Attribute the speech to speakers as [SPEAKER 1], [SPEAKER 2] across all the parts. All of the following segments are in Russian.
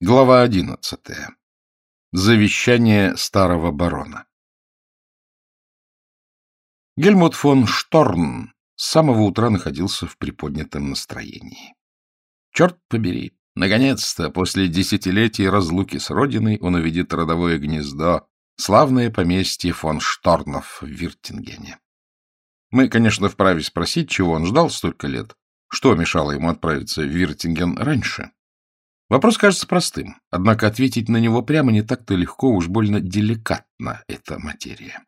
[SPEAKER 1] Глава одиннадцатая. Завещание старого барона. Гельмут фон Шторн с самого утра находился в приподнятом настроении. Черт побери, наконец-то, после десятилетий разлуки с родиной, он увидит родовое гнездо, славное поместье фон Шторнов в Виртингене. Мы, конечно, вправе спросить, чего он ждал столько лет, что мешало ему отправиться в Виртинген раньше. Вопрос кажется простым, однако ответить на него прямо не так-то легко, уж больно деликатна эта материя.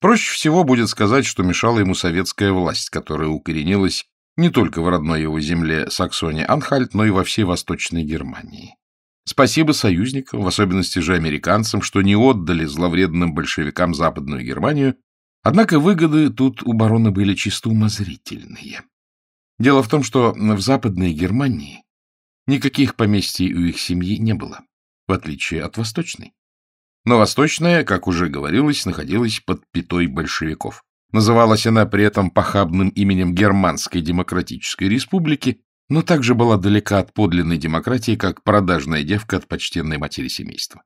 [SPEAKER 1] Проще всего будет сказать, что мешала ему советская власть, которая укоренилась не только в родной его земле Саксоне-Анхальт, но и во всей Восточной Германии. Спасибо союзникам, в особенности же американцам, что не отдали зловредным большевикам Западную Германию, однако выгоды тут у барона были чисто умозрительные. Дело в том, что в Западной Германии Никаких поместий у их семьи не было, в отличие от Восточной. Но Восточная, как уже говорилось, находилась под пятой большевиков. Называлась она при этом похабным именем Германской Демократической Республики, но также была далека от подлинной демократии, как продажная девка от почтенной матери семейства.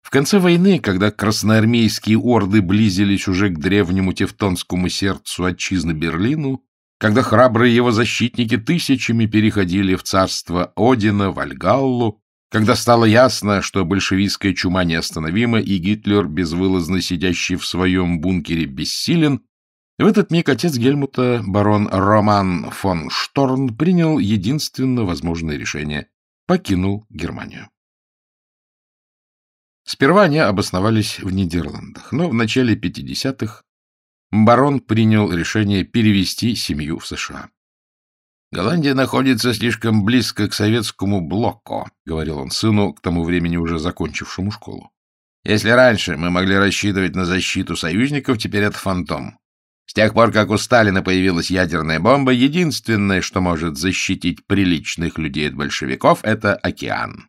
[SPEAKER 1] В конце войны, когда красноармейские орды близились уже к древнему тевтонскому сердцу отчизны Берлину, когда храбрые его защитники тысячами переходили в царство Одина, Вальгаллу, когда стало ясно, что большевистская чума неостановима и Гитлер, безвылазно сидящий в своем бункере, бессилен, в этот миг отец Гельмута, барон Роман фон Шторн, принял единственно возможное решение — покинул Германию. Сперва они обосновались в Нидерландах, но в начале 50-х барон принял решение перевести семью в США. «Голландия находится слишком близко к советскому блоку», — говорил он сыну, к тому времени уже закончившему школу. «Если раньше мы могли рассчитывать на защиту союзников, теперь это фантом. С тех пор, как у Сталина появилась ядерная бомба, единственное, что может защитить приличных людей от большевиков, — это океан».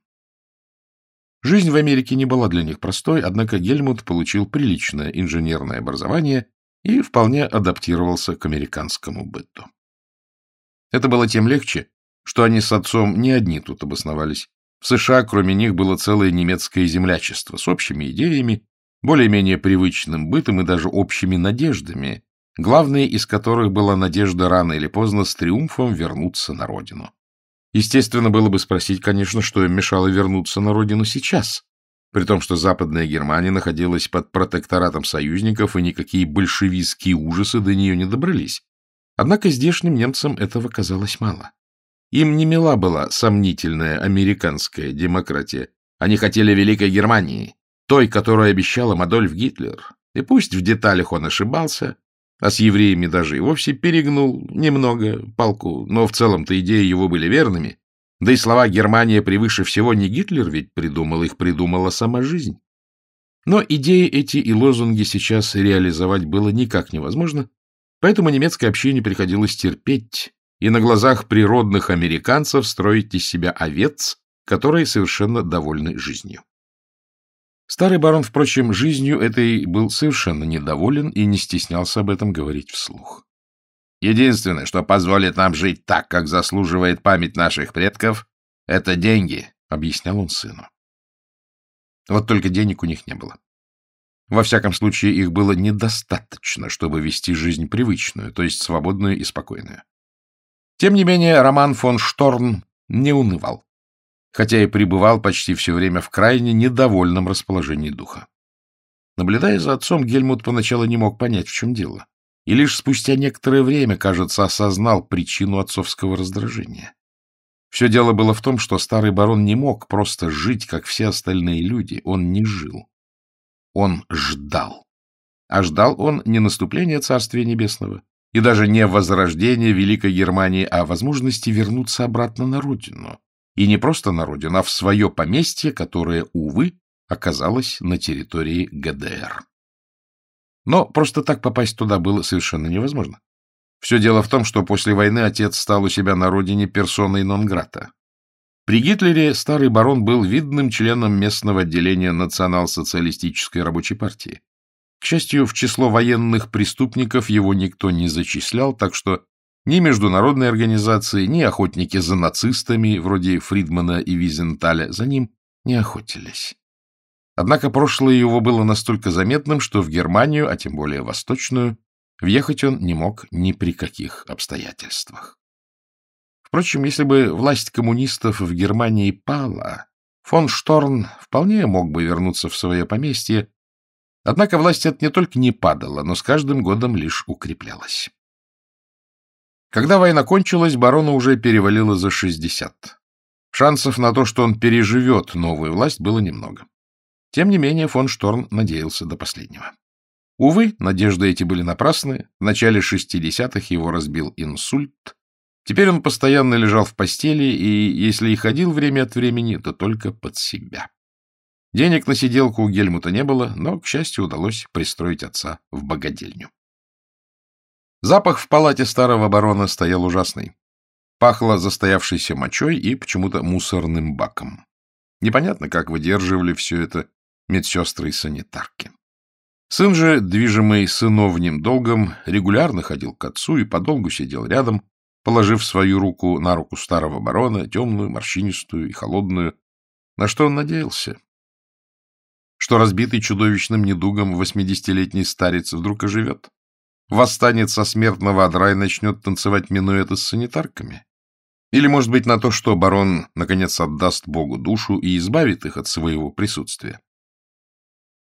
[SPEAKER 1] Жизнь в Америке не была для них простой, однако Гельмут получил приличное инженерное образование и вполне адаптировался к американскому быту. Это было тем легче, что они с отцом не одни тут обосновались. В США кроме них было целое немецкое землячество с общими идеями, более-менее привычным бытом и даже общими надеждами, главной из которых была надежда рано или поздно с триумфом вернуться на родину. Естественно, было бы спросить, конечно, что им мешало вернуться на родину сейчас, при том, что Западная Германия находилась под протекторатом союзников, и никакие большевистские ужасы до нее не добрались. Однако здешним немцам этого казалось мало. Им не мила была сомнительная американская демократия. Они хотели Великой Германии, той, которую обещал им Адольф Гитлер. И пусть в деталях он ошибался, а с евреями даже и вовсе перегнул немного палку, но в целом-то идеи его были верными, да и слова «Германия превыше всего» не Гитлер ведь придумал, их придумала сама жизнь. Но идеи эти и лозунги сейчас реализовать было никак невозможно, поэтому немецкой общине приходилось терпеть и на глазах природных американцев строить из себя овец, которые совершенно довольны жизнью. Старый барон, впрочем, жизнью этой был совершенно недоволен и не стеснялся об этом говорить вслух. Единственное, что позволит нам жить так, как заслуживает память наших предков, — это деньги, — объяснял он сыну. Вот только денег у них не было. Во всяком случае, их было недостаточно, чтобы вести жизнь привычную, то есть свободную и спокойную. Тем не менее, Роман фон Шторн не унывал, хотя и пребывал почти все время в крайне недовольном расположении духа. Наблюдая за отцом, Гельмут поначалу не мог понять, в чем дело и лишь спустя некоторое время, кажется, осознал причину отцовского раздражения. Все дело было в том, что старый барон не мог просто жить, как все остальные люди. Он не жил. Он ждал. А ждал он не наступления Царствия Небесного и даже не возрождения Великой Германии, а возможности вернуться обратно на родину. И не просто на родину, а в свое поместье, которое, увы, оказалось на территории ГДР. Но просто так попасть туда было совершенно невозможно. Все дело в том, что после войны отец стал у себя на родине персоной нон-грата. При Гитлере старый барон был видным членом местного отделения национал-социалистической рабочей партии. К счастью, в число военных преступников его никто не зачислял, так что Ни международные организации, ни охотники за нацистами, вроде Фридмана и Визенталя, за ним не охотились. Однако прошлое его было настолько заметным, что в Германию, а тем более Восточную, въехать он не мог ни при каких обстоятельствах. Впрочем, если бы власть коммунистов в Германии пала, фон Шторн вполне мог бы вернуться в свое поместье, однако власть эта не только не падала, но с каждым годом лишь укреплялась. Когда война кончилась, барону уже перевалило за 60. Шансов на то, что он переживет новую власть, было немного. Тем не менее, фон Шторн надеялся до последнего. Увы, надежды эти были напрасны. В начале 60-х его разбил инсульт, Теперь он постоянно лежал в постели, и если и ходил время от времени, то только под себя. Денег на сиделку у Гельмута не было, но, к счастью, удалось пристроить отца в богадельню. Запах в палате старого барона стоял ужасный. Пахло застоявшейся мочой и почему-то мусорным баком. Непонятно, как выдерживали все это медсестры и санитарки. Сын же, движимый сыновним долгом, регулярно ходил к отцу и подолгу сидел рядом, положив свою руку на руку старого барона, темную, морщинистую и холодную. На что он надеялся? Что разбитый чудовищным недугом восьмидесятилетний старец вдруг оживет? Восстанет со смертного одра и начнет танцевать минуэты с санитарками? Или, может быть, на то, что барон, наконец, отдаст Богу душу и избавит их от своего присутствия?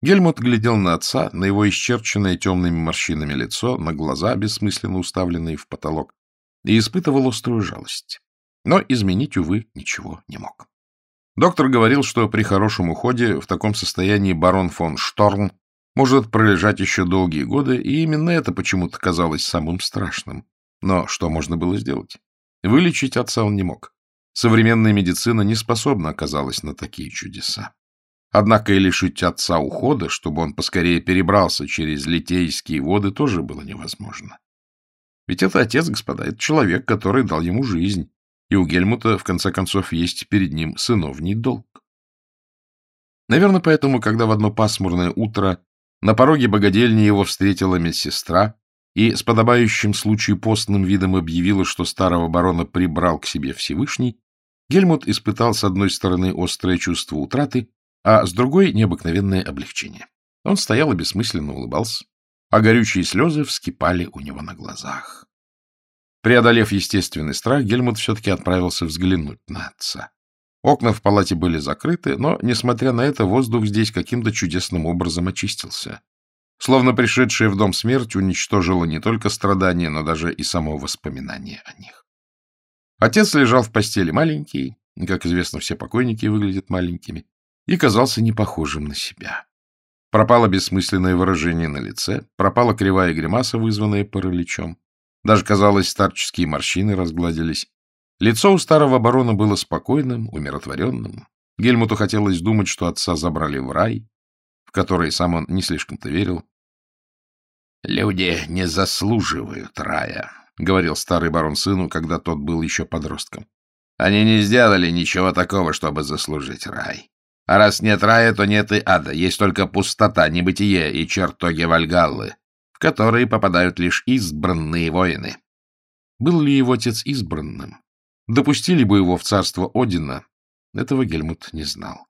[SPEAKER 1] Гельмут глядел на отца, на его исчерченное темными морщинами лицо, на глаза, бессмысленно уставленные в потолок и испытывал острую жалость. Но изменить, увы, ничего не мог. Доктор говорил, что при хорошем уходе в таком состоянии барон фон Шторм может пролежать еще долгие годы, и именно это почему-то казалось самым страшным. Но что можно было сделать? Вылечить отца он не мог. Современная медицина не способна оказалась на такие чудеса. Однако и лишить отца ухода, чтобы он поскорее перебрался через литейские воды, тоже было невозможно. Ведь это отец, господа, это человек, который дал ему жизнь, и у Гельмута, в конце концов, есть перед ним сыновний долг. Наверное, поэтому, когда в одно пасмурное утро на пороге богадельни его встретила медсестра и с подобающим случаю постным видом объявила, что старого барона прибрал к себе Всевышний, Гельмут испытал с одной стороны острое чувство утраты, а с другой — необыкновенное облегчение. Он стоял и бессмысленно улыбался а горючие слезы вскипали у него на глазах. Преодолев естественный страх, Гельмут все-таки отправился взглянуть на отца. Окна в палате были закрыты, но, несмотря на это, воздух здесь каким-то чудесным образом очистился. Словно пришедшая в дом смерть уничтожила не только страдания, но даже и само воспоминание о них. Отец лежал в постели маленький, как известно, все покойники выглядят маленькими, и казался не похожим на себя. Пропало бессмысленное выражение на лице, пропала кривая гримаса, вызванная параличом. Даже, казалось, старческие морщины разгладились. Лицо у старого барона было спокойным, умиротворенным. Гельмуту хотелось думать, что отца забрали в рай, в который сам он не слишком-то верил. «Люди не заслуживают рая», — говорил старый барон сыну, когда тот был еще подростком. «Они не сделали ничего такого, чтобы заслужить рай. А раз нет рая, то нет и ада, есть только пустота, небытие и чертоги Вальгаллы, в которые попадают лишь избранные воины. Был ли его отец избранным? Допустили бы его в царство Одина? Этого Гельмут не знал.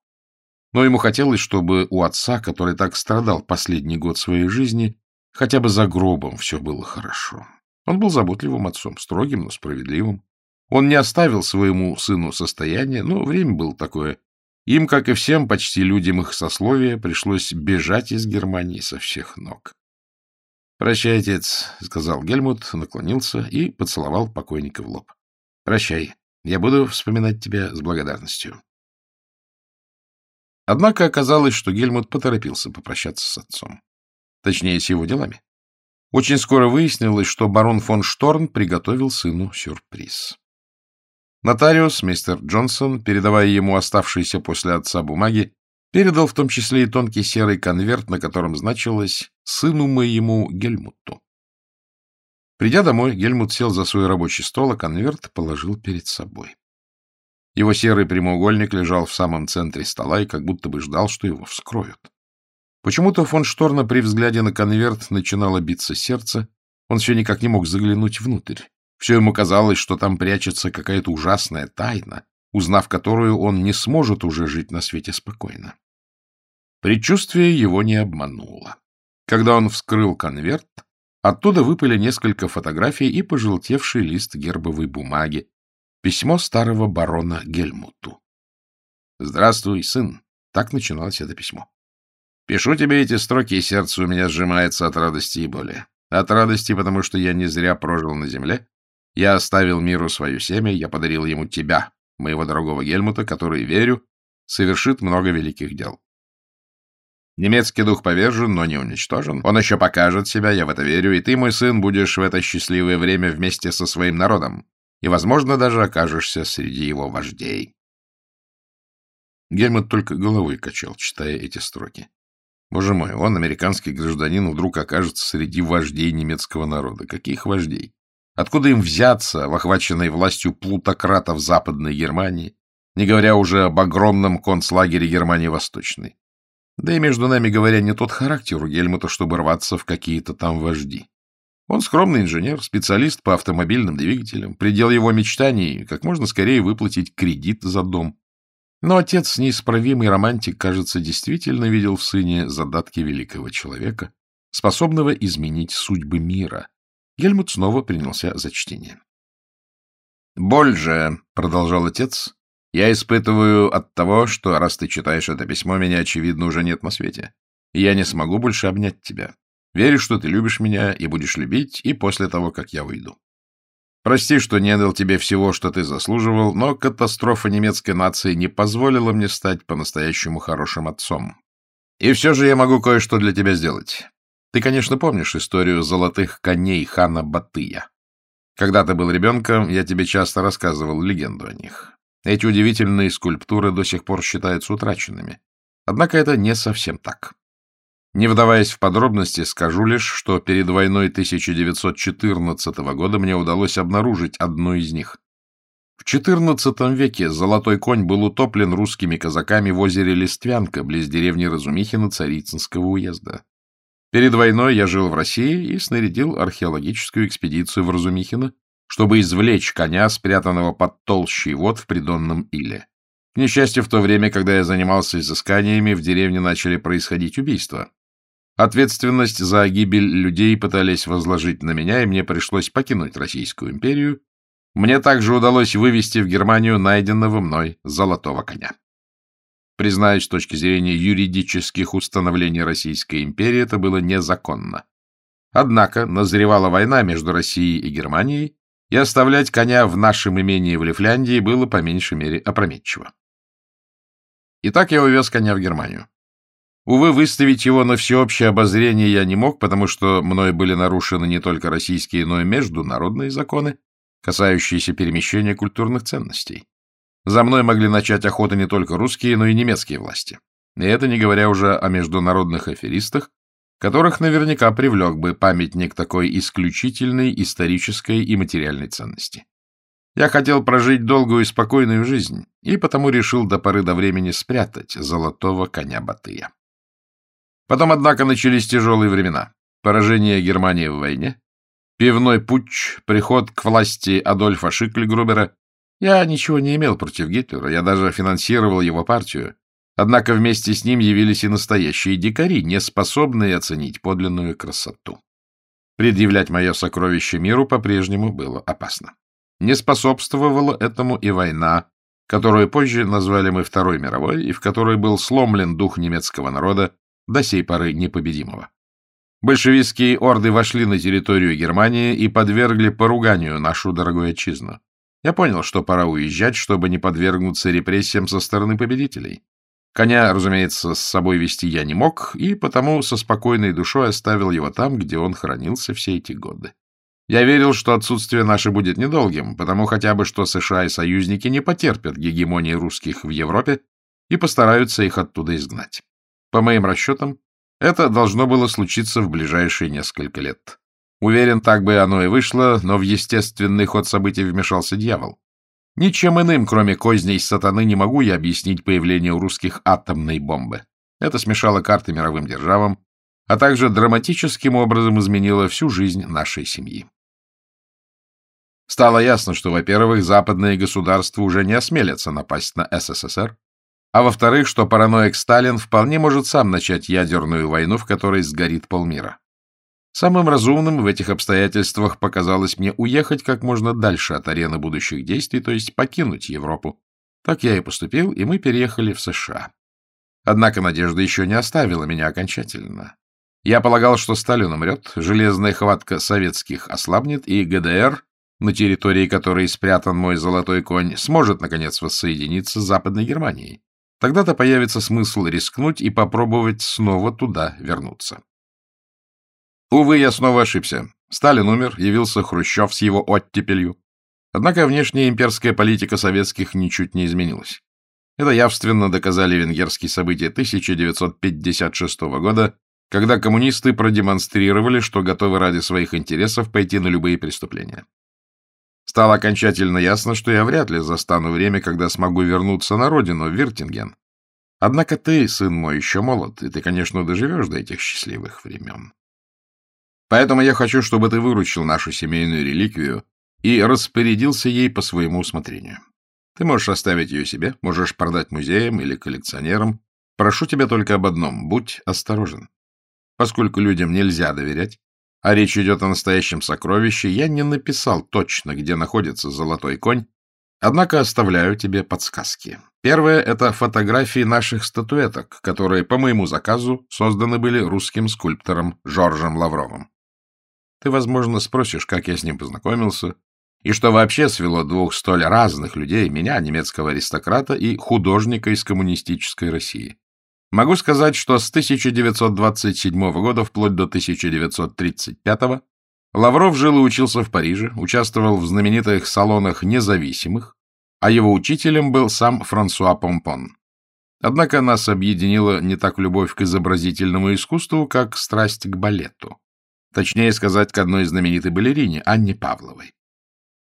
[SPEAKER 1] Но ему хотелось, чтобы у отца, который так страдал последний год своей жизни, хотя бы за гробом все было хорошо. Он был заботливым отцом, строгим, но справедливым. Он не оставил своему сыну состояние, но время было такое им, как и всем почти людям их сословия, пришлось бежать из Германии со всех ног. — Прощай, отец, — сказал Гельмут, наклонился и поцеловал покойника в лоб. — Прощай, я буду вспоминать тебя с благодарностью. Однако оказалось, что Гельмут поторопился попрощаться с отцом. Точнее, с его делами. Очень скоро выяснилось, что барон фон Шторн приготовил сыну сюрприз. Нотариус, мистер Джонсон, передавая ему оставшиеся после отца бумаги, передал в том числе и тонкий серый конверт, на котором значилось «Сыну моему Гельмуту». Придя домой, Гельмут сел за свой рабочий стол, а конверт положил перед собой. Его серый прямоугольник лежал в самом центре стола и как будто бы ждал, что его вскроют. Почему-то фон Шторна при взгляде на конверт начинало биться сердце, он все никак не мог заглянуть внутрь. Все ему казалось, что там прячется какая-то ужасная тайна, узнав которую он не сможет уже жить на свете спокойно. Предчувствие его не обмануло. Когда он вскрыл конверт, оттуда выпали несколько фотографий и пожелтевший лист гербовой бумаги, письмо старого барона Гельмуту. «Здравствуй, сын», — так начиналось это письмо. «Пишу тебе эти строки, и сердце у меня сжимается от радости и боли. От радости, потому что я не зря прожил на земле. Я оставил миру свое семя, я подарил ему тебя, моего дорогого Гельмута, который, верю, совершит много великих дел. Немецкий дух повержен, но не уничтожен. Он еще покажет себя, я в это верю, и ты, мой сын, будешь в это счастливое время вместе со своим народом, и, возможно, даже окажешься среди его вождей. Гельмут только головой качал, читая эти строки. Боже мой, он, американский гражданин, вдруг окажется среди вождей немецкого народа. Каких вождей? Откуда им взяться в охваченной властью плутократов Западной Германии, не говоря уже об огромном концлагере Германии Восточной? Да и, между нами говоря, не тот характер у Гельмута, чтобы рваться в какие-то там вожди. Он скромный инженер, специалист по автомобильным двигателям. Предел его мечтаний — как можно скорее выплатить кредит за дом. Но отец, неисправимый романтик, кажется, действительно видел в сыне задатки великого человека, способного изменить судьбы мира. Гельмут снова принялся за чтение. «Боль же», — продолжал отец, — «я испытываю от того, что, раз ты читаешь это письмо, меня, очевидно, уже нет на свете, и я не смогу больше обнять тебя. Верю, что ты любишь меня и будешь любить и после того, как я уйду. Прости, что не дал тебе всего, что ты заслуживал, но катастрофа немецкой нации не позволила мне стать по-настоящему хорошим отцом. И все же я могу кое-что для тебя сделать. Ты, конечно, помнишь историю золотых коней хана Батыя. Когда ты был ребенком, я тебе часто рассказывал легенду о них. Эти удивительные скульптуры до сих пор считаются утраченными. Однако это не совсем так. Не вдаваясь в подробности, скажу лишь, что перед войной 1914 года мне удалось обнаружить одну из них. В XIV веке золотой конь был утоплен русскими казаками в озере Листвянка, близ деревни Разумихина Царицынского уезда. Перед войной я жил в России и снарядил археологическую экспедицию в Разумихино, чтобы извлечь коня, спрятанного под толщей вод в придонном иле. К несчастью, в то время, когда я занимался изысканиями, в деревне начали происходить убийства. Ответственность за гибель людей пытались возложить на меня, и мне пришлось покинуть Российскую империю. Мне также удалось вывести в Германию найденного мной золотого коня. Признаюсь, с точки зрения юридических установлений Российской империи это было незаконно. Однако назревала война между Россией и Германией, и оставлять коня в нашем имении в Лифляндии было по меньшей мере опрометчиво. Итак, я увез коня в Германию. Увы, выставить его на всеобщее обозрение я не мог, потому что мной были нарушены не только российские, но и международные законы, касающиеся перемещения культурных ценностей. За мной могли начать охоту не только русские, но и немецкие власти. И это не говоря уже о международных аферистах, которых наверняка привлек бы памятник такой исключительной исторической и материальной ценности. Я хотел прожить долгую и спокойную жизнь, и потому решил до поры до времени спрятать золотого коня Батыя. Потом, однако, начались тяжелые времена. Поражение Германии в войне, пивной путч, приход к власти Адольфа Шикльгрубера я ничего не имел против Гитлера, я даже финансировал его партию. Однако вместе с ним явились и настоящие дикари, не способные оценить подлинную красоту. Предъявлять мое сокровище миру по-прежнему было опасно. Не способствовала этому и война, которую позже назвали мы Второй мировой, и в которой был сломлен дух немецкого народа, до сей поры непобедимого. Большевистские орды вошли на территорию Германии и подвергли поруганию нашу дорогую отчизну. Я понял, что пора уезжать, чтобы не подвергнуться репрессиям со стороны победителей. Коня, разумеется, с собой вести я не мог, и потому со спокойной душой оставил его там, где он хранился все эти годы. Я верил, что отсутствие наше будет недолгим, потому хотя бы что США и союзники не потерпят гегемонии русских в Европе и постараются их оттуда изгнать. По моим расчетам, это должно было случиться в ближайшие несколько лет. Уверен, так бы оно и вышло, но в естественный ход событий вмешался дьявол. Ничем иным, кроме козней сатаны, не могу я объяснить появление у русских атомной бомбы. Это смешало карты мировым державам, а также драматическим образом изменило всю жизнь нашей семьи. Стало ясно, что, во-первых, западные государства уже не осмелятся напасть на СССР, а во-вторых, что параноик Сталин вполне может сам начать ядерную войну, в которой сгорит полмира. Самым разумным в этих обстоятельствах показалось мне уехать как можно дальше от арены будущих действий, то есть покинуть Европу. Так я и поступил, и мы переехали в США. Однако надежда еще не оставила меня окончательно. Я полагал, что Сталин умрет, железная хватка советских ослабнет, и ГДР, на территории которой спрятан мой золотой конь, сможет, наконец, воссоединиться с Западной Германией. Тогда-то появится смысл рискнуть и попробовать снова туда вернуться. Увы, я снова ошибся. Сталин умер, явился Хрущев с его оттепелью. Однако внешняя имперская политика советских ничуть не изменилась. Это явственно доказали венгерские события 1956 года, когда коммунисты продемонстрировали, что готовы ради своих интересов пойти на любые преступления. Стало окончательно ясно, что я вряд ли застану время, когда смогу вернуться на родину, в Виртинген. Однако ты, сын мой, еще молод, и ты, конечно, доживешь до этих счастливых времен. Поэтому я хочу, чтобы ты выручил нашу семейную реликвию и распорядился ей по своему усмотрению. Ты можешь оставить ее себе, можешь продать музеям или коллекционерам. Прошу тебя только об одном — будь осторожен. Поскольку людям нельзя доверять, а речь идет о настоящем сокровище, я не написал точно, где находится золотой конь, однако оставляю тебе подсказки. Первое — это фотографии наших статуэток, которые по моему заказу созданы были русским скульптором Жоржем Лавровым. Ты, возможно, спросишь, как я с ним познакомился, и что вообще свело двух столь разных людей, меня, немецкого аристократа, и художника из коммунистической России. Могу сказать, что с 1927 года вплоть до 1935 Лавров жил и учился в Париже, участвовал в знаменитых салонах независимых, а его учителем был сам Франсуа Помпон. Однако нас объединила не так любовь к изобразительному искусству, как страсть к балету. Точнее сказать, к одной знаменитой балерине, Анне Павловой.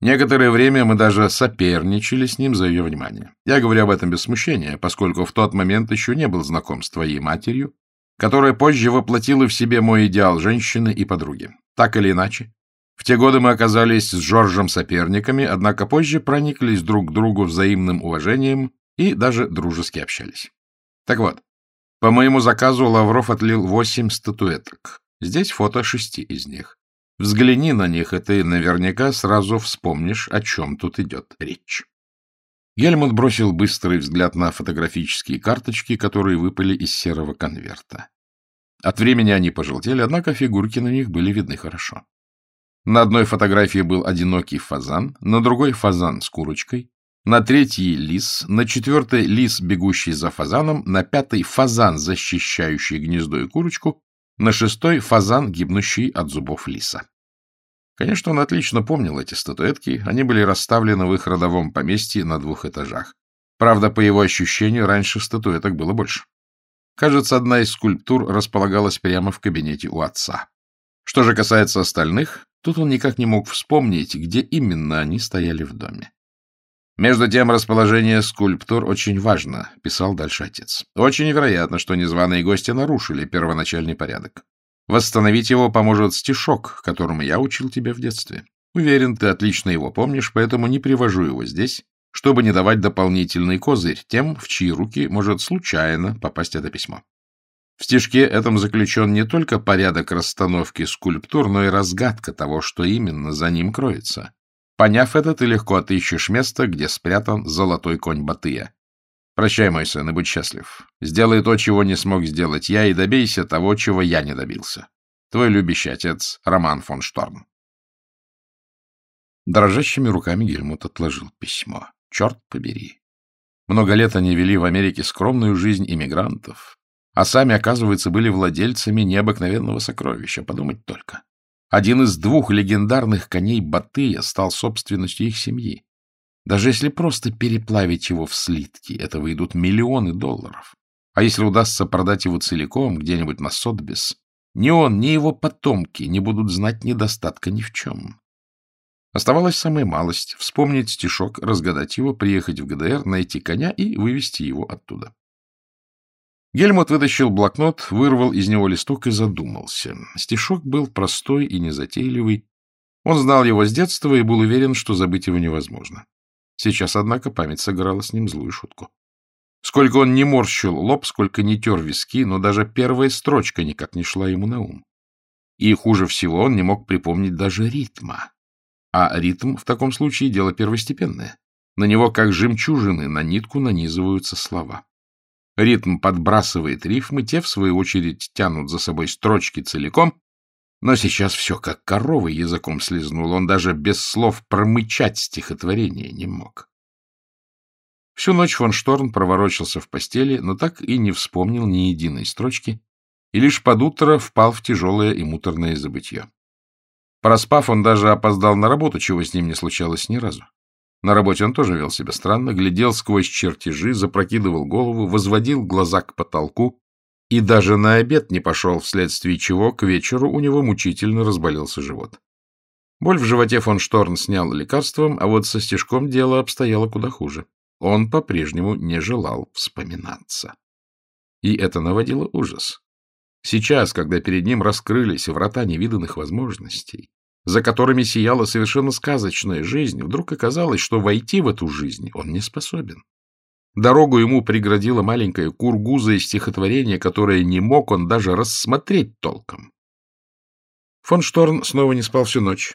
[SPEAKER 1] Некоторое время мы даже соперничали с ним за ее внимание. Я говорю об этом без смущения, поскольку в тот момент еще не был знаком с твоей матерью, которая позже воплотила в себе мой идеал женщины и подруги. Так или иначе, в те годы мы оказались с Жоржем соперниками, однако позже прониклись друг к другу взаимным уважением и даже дружески общались. Так вот, по моему заказу Лавров отлил восемь статуэток. Здесь фото шести из них. Взгляни на них, и ты наверняка сразу вспомнишь, о чем тут идет речь. Гельмут бросил быстрый взгляд на фотографические карточки, которые выпали из серого конверта. От времени они пожелтели, однако фигурки на них были видны хорошо. На одной фотографии был одинокий фазан, на другой — фазан с курочкой, на третьей — лис, на четвертой — лис, бегущий за фазаном, на пятой — фазан, защищающий гнездо и курочку, на шестой — фазан, гибнущий от зубов лиса. Конечно, он отлично помнил эти статуэтки, они были расставлены в их родовом поместье на двух этажах. Правда, по его ощущению, раньше статуэток было больше. Кажется, одна из скульптур располагалась прямо в кабинете у отца. Что же касается остальных, тут он никак не мог вспомнить, где именно они стояли в доме. Между тем, расположение скульптур очень важно, писал дальше отец. Очень вероятно, что незваные гости нарушили первоначальный порядок. Восстановить его поможет стишок, которому я учил тебя в детстве. Уверен, ты отлично его помнишь, поэтому не привожу его здесь, чтобы не давать дополнительный козырь тем, в чьи руки может случайно попасть это письмо. В стишке этом заключен не только порядок расстановки скульптур, но и разгадка того, что именно за ним кроется. Поняв это, ты легко отыщешь место, где спрятан золотой конь Батыя. Прощай, мой сын, и будь счастлив. Сделай то, чего не смог сделать я, и добейся того, чего я не добился. Твой любящий отец Роман фон Шторм. Дрожащими руками Гельмут отложил письмо. Черт побери. Много лет они вели в Америке скромную жизнь иммигрантов, а сами, оказывается, были владельцами необыкновенного сокровища. Подумать только. Один из двух легендарных коней Батыя стал собственностью их семьи. Даже если просто переплавить его в слитки, это выйдут миллионы долларов. А если удастся продать его целиком где-нибудь на Сотбис, ни он, ни его потомки не будут знать недостатка ни в чем. Оставалась самая малость — вспомнить стишок, разгадать его, приехать в ГДР, найти коня и вывести его оттуда. Гельмут вытащил блокнот, вырвал из него листок и задумался. Стишок был простой и незатейливый, Он знал его с детства и был уверен, что забыть его невозможно. Сейчас, однако, память сыграла с ним злую шутку. Сколько он не морщил лоб, сколько не тер виски, но даже первая строчка никак не шла ему на ум. И хуже всего он не мог припомнить даже ритма. А ритм в таком случае дело первостепенное. На него, как жемчужины, на нитку нанизываются слова. Ритм подбрасывает рифмы, те, в свою очередь, тянут за собой строчки целиком, но сейчас все как корова языком слезнул, он даже без слов промычать стихотворение не мог. Всю ночь фон Шторн проворочился в постели, но так и не вспомнил ни единой строчки, и лишь под утро впал в тяжелое и муторное забытье. Проспав, он даже опоздал на работу, чего с ним не случалось ни разу. На работе он тоже вел себя странно, глядел сквозь чертежи, запрокидывал голову, возводил глаза к потолку и даже на обед не пошел, вследствие чего к вечеру у него мучительно разболелся живот. Боль в животе фон Шторн снял лекарством, а вот со стежком дело обстояло куда хуже. Он по-прежнему не желал вспоминаться. И это наводило ужас. Сейчас, когда перед ним раскрылись врата невиданных возможностей, за которыми сияла совершенно сказочная жизнь, вдруг оказалось, что войти в эту жизнь он не способен. Дорогу ему преградила маленькая кургуза из стихотворения, которое не мог он даже рассмотреть толком. Фон Шторн снова не спал всю ночь.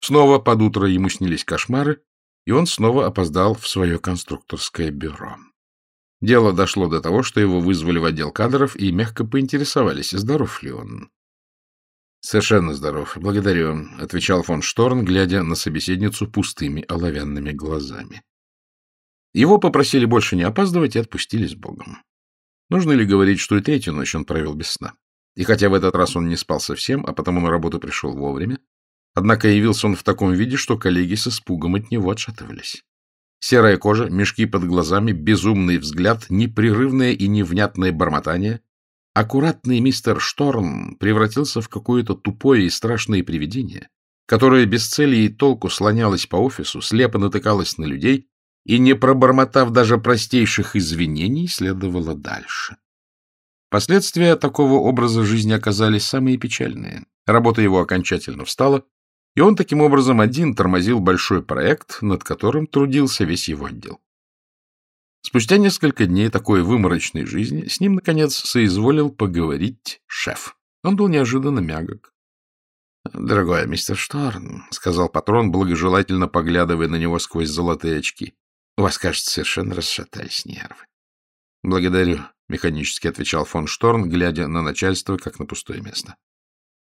[SPEAKER 1] Снова под утро ему снились кошмары, и он снова опоздал в свое конструкторское бюро. Дело дошло до того, что его вызвали в отдел кадров и мягко поинтересовались, здоров ли он. — Совершенно здоров. Благодарю, — отвечал фон Шторн, глядя на собеседницу пустыми оловянными глазами. Его попросили больше не опаздывать и отпустили с Богом. Нужно ли говорить, что и третью ночь он провел без сна? И хотя в этот раз он не спал совсем, а потому на работу пришел вовремя, однако явился он в таком виде, что коллеги с испугом от него отшатывались. Серая кожа, мешки под глазами, безумный взгляд, непрерывное и невнятное бормотание. Аккуратный мистер Шторм превратился в какое-то тупое и страшное привидение, которое без цели и толку слонялось по офису, слепо натыкалось на людей и, не пробормотав даже простейших извинений, следовало дальше. Последствия такого образа жизни оказались самые печальные. Работа его окончательно встала, и он таким образом один тормозил большой проект, над которым трудился весь его отдел. Спустя несколько дней такой выморочной жизни с ним, наконец, соизволил поговорить шеф. Он был неожиданно мягок. — Дорогой мистер Шторн, — сказал патрон, благожелательно поглядывая на него сквозь золотые очки, — у вас, кажется, совершенно расшатались нервы. — Благодарю, — механически отвечал фон Шторн, глядя на начальство, как на пустое место.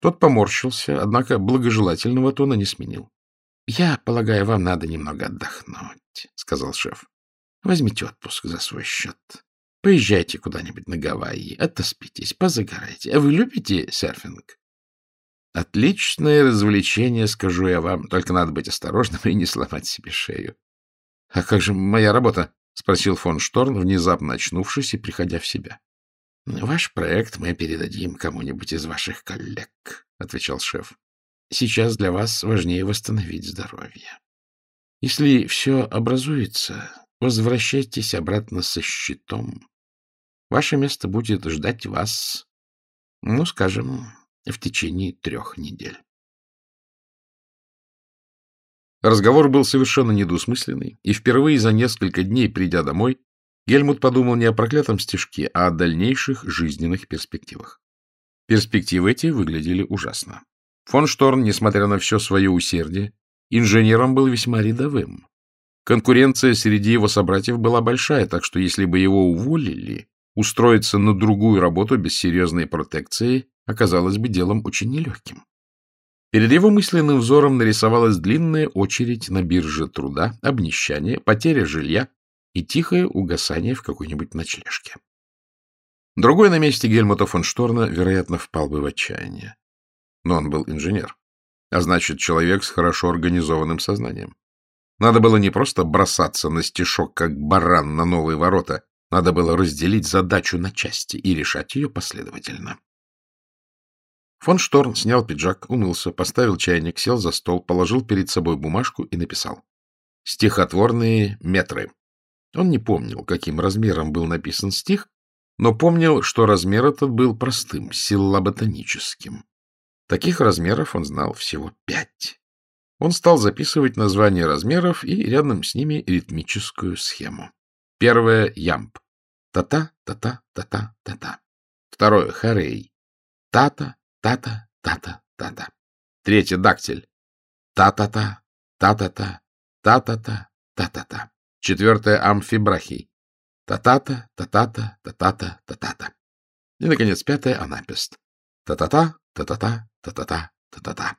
[SPEAKER 1] Тот поморщился, однако благожелательного тона не сменил. — Я полагаю, вам надо немного отдохнуть, — сказал шеф. — Возьмите отпуск за свой счет. Поезжайте куда-нибудь на Гавайи, отоспитесь, позагорайте. Вы любите серфинг? — Отличное развлечение, скажу я вам, только надо быть осторожным и не сломать себе шею. — А как же моя работа? — спросил фон Шторн, внезапно очнувшись и приходя в себя. — Ваш проект мы передадим кому-нибудь из ваших коллег, — отвечал шеф. — Сейчас для вас важнее восстановить здоровье. Если все образуется, возвращайтесь обратно со щитом. Ваше место будет ждать вас, ну, скажем, в течение трех недель. Разговор был совершенно недвусмысленный, и впервые за несколько дней, придя домой, Гельмут подумал не о проклятом стежке, а о дальнейших жизненных перспективах. Перспективы эти выглядели ужасно. Фон Шторн, несмотря на все свое усердие, инженером был весьма рядовым. Конкуренция среди его собратьев была большая, так что если бы его уволили, устроиться на другую работу без серьезной протекции оказалось бы делом очень нелегким. Перед его мысленным взором нарисовалась длинная очередь на бирже труда, обнищание, потеря жилья и тихое угасание в какой-нибудь ночлежке. Другой на месте Гельмута фон Шторна, вероятно, впал бы в отчаяние. Но он был инженер, а значит, человек с хорошо организованным сознанием. Надо было не просто бросаться на стишок, как баран на новые ворота, надо было разделить задачу на части и решать ее последовательно. Фон Шторн снял пиджак, умылся, поставил чайник, сел за стол, положил перед собой бумажку и написал. Стихотворные метры. Он не помнил, каким размером был написан стих, но помнил, что размер этот был простым, силлаботоническим. Таких размеров он знал всего пять. Он стал записывать названия размеров и рядом с ними ритмическую схему. Первое — ямб. Та-та, та-та, та-та, та-та. Второе — хорей. Та-та, та-та, та-та, та-та. Третье — дактиль. Та-та-та, та-та-та, та-та-та, та-та-та. Четвертое — амфибрахий. Та-та-та, та-та-та, та-та-та, та-та-та. И, наконец, пятое — анапест. Та-та-та, та-та-та, та-та-та, та-та-та.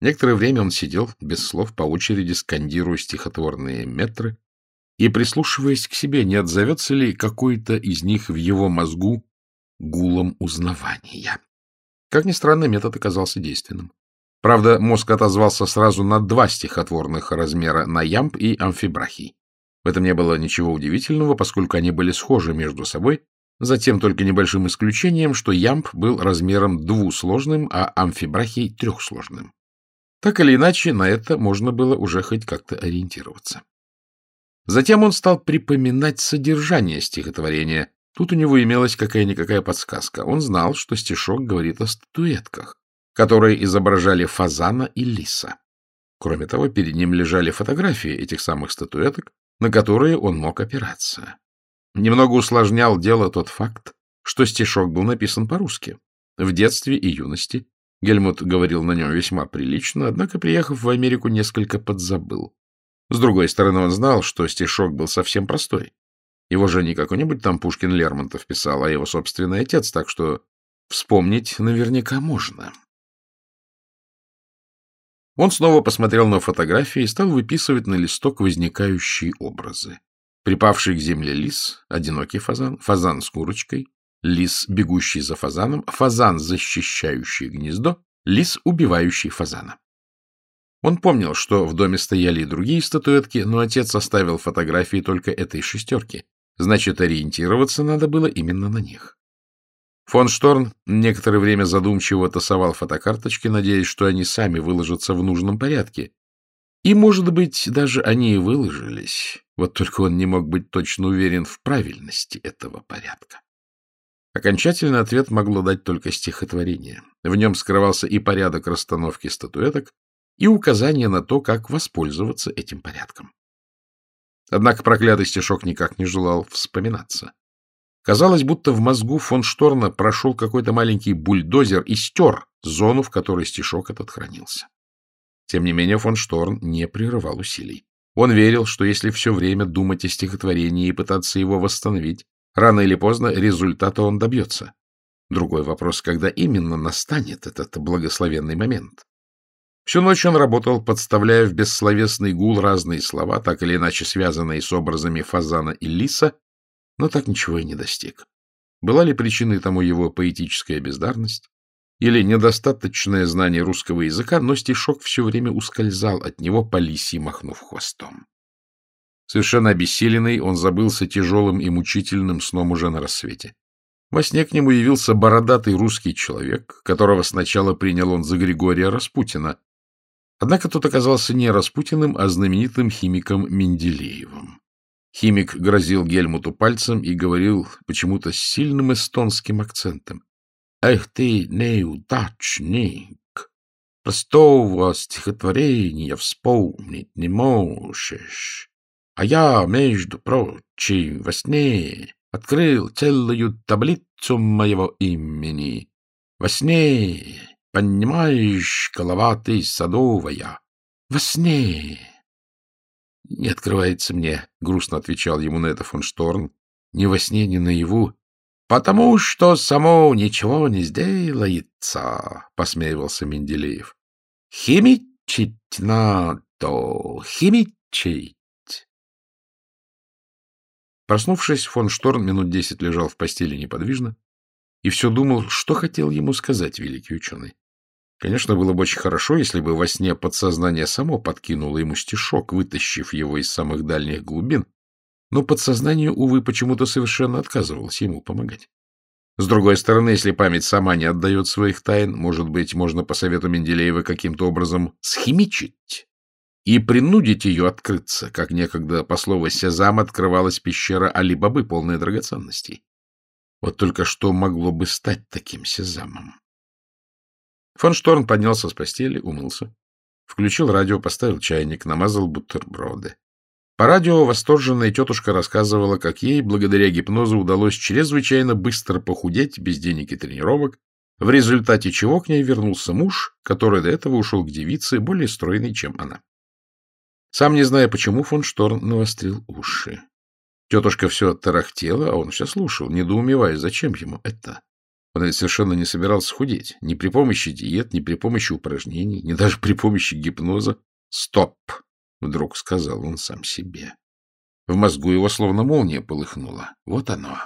[SPEAKER 1] Некоторое время он сидел, без слов, по очереди скандируя стихотворные метры и прислушиваясь к себе, не отзовется ли какой-то из них в его мозгу гулом узнавания. Как ни странно, метод оказался действенным. Правда, мозг отозвался сразу на два стихотворных размера на ямб и амфибрахий. В этом не было ничего удивительного, поскольку они были схожи между собой, затем только небольшим исключением, что ямб был размером двусложным, а амфибрахий — трехсложным. Так или иначе, на это можно было уже хоть как-то ориентироваться. Затем он стал припоминать содержание стихотворения. Тут у него имелась какая-никакая подсказка. Он знал, что стишок говорит о статуэтках, которые изображали фазана и лиса. Кроме того, перед ним лежали фотографии этих самых статуэток, на которые он мог опираться. Немного усложнял дело тот факт, что стишок был написан по-русски. В детстве и юности Гельмут говорил на нем весьма прилично, однако, приехав в Америку, несколько подзабыл. С другой стороны, он знал, что стишок был совсем простой. Его же не какой-нибудь там Пушкин Лермонтов писал, а его собственный отец, так что вспомнить наверняка можно. Он снова посмотрел на фотографии и стал выписывать на листок возникающие образы. Припавший к земле лис, одинокий фазан, фазан с курочкой, лис, бегущий за фазаном, фазан, защищающий гнездо, лис, убивающий фазана. Он помнил, что в доме стояли и другие статуэтки, но отец оставил фотографии только этой шестерки. Значит, ориентироваться надо было именно на них. Фон Шторн некоторое время задумчиво тасовал фотокарточки, надеясь, что они сами выложатся в нужном порядке. И, может быть, даже они и выложились, вот только он не мог быть точно уверен в правильности этого порядка. Окончательный ответ могло дать только стихотворение. В нем скрывался и порядок расстановки статуэток, и указание на то, как воспользоваться этим порядком. Однако проклятый стишок никак не желал вспоминаться. Казалось, будто в мозгу фон Шторна прошел какой-то маленький бульдозер и стер зону, в которой стишок этот хранился. Тем не менее, фон Шторн не прерывал усилий. Он верил, что если все время думать о стихотворении и пытаться его восстановить, рано или поздно результата он добьется. Другой вопрос, когда именно настанет этот благословенный момент. Всю ночь он работал, подставляя в бессловесный гул разные слова, так или иначе связанные с образами фазана и лиса, но так ничего и не достиг. Была ли причиной тому его поэтическая бездарность или недостаточное знание русского языка, но стишок все время ускользал от него по лисьи, махнув хвостом. Совершенно обессиленный, он забылся тяжелым и мучительным сном уже на рассвете. Во сне к нему явился бородатый русский человек, которого сначала принял он за Григория Распутина, Однако тот оказался не Распутиным, а знаменитым химиком Менделеевым. Химик грозил Гельмуту пальцем и говорил почему-то с сильным эстонским акцентом. «Эх ты, неудачник! Простого стихотворения вспомнить не можешь. А я, между прочим, во сне открыл целую таблицу моего имени. Во сне Понимаешь, голова ты садовая. Во сне. — Не открывается мне, — грустно отвечал ему на это фон Шторн. — Ни во сне, ни наяву. — Потому что само ничего не сделается, — посмеивался Менделеев. — Химичить надо, химичить. Проснувшись, фон Шторн минут десять лежал в постели неподвижно и все думал, что хотел ему сказать великий ученый. Конечно, было бы очень хорошо, если бы во сне подсознание само подкинуло ему стишок, вытащив его из самых дальних глубин, но подсознание, увы, почему-то совершенно отказывалось ему помогать. С другой стороны, если память сама не отдает своих тайн, может быть, можно по совету Менделеева каким-то образом схимичить и принудить ее открыться, как некогда, по слову Сезам, открывалась пещера Али-Бабы, полная драгоценностей. Вот только что могло бы стать таким Сезамом? Фон Шторн поднялся с постели, умылся, включил радио, поставил чайник, намазал бутерброды. По радио восторженная тетушка рассказывала, как ей, благодаря гипнозу, удалось чрезвычайно быстро похудеть, без денег и тренировок, в результате чего к ней вернулся муж, который до этого ушел к девице, более стройной, чем она. Сам не зная почему, фон Шторн навострил уши. Тетушка все тарахтела, а он все слушал, недоумевая, зачем ему это. Он ведь совершенно не собирался худеть. Ни при помощи диет, ни при помощи упражнений, ни даже при помощи гипноза. «Стоп!» — вдруг сказал он сам себе. В мозгу его словно молния полыхнула. Вот оно.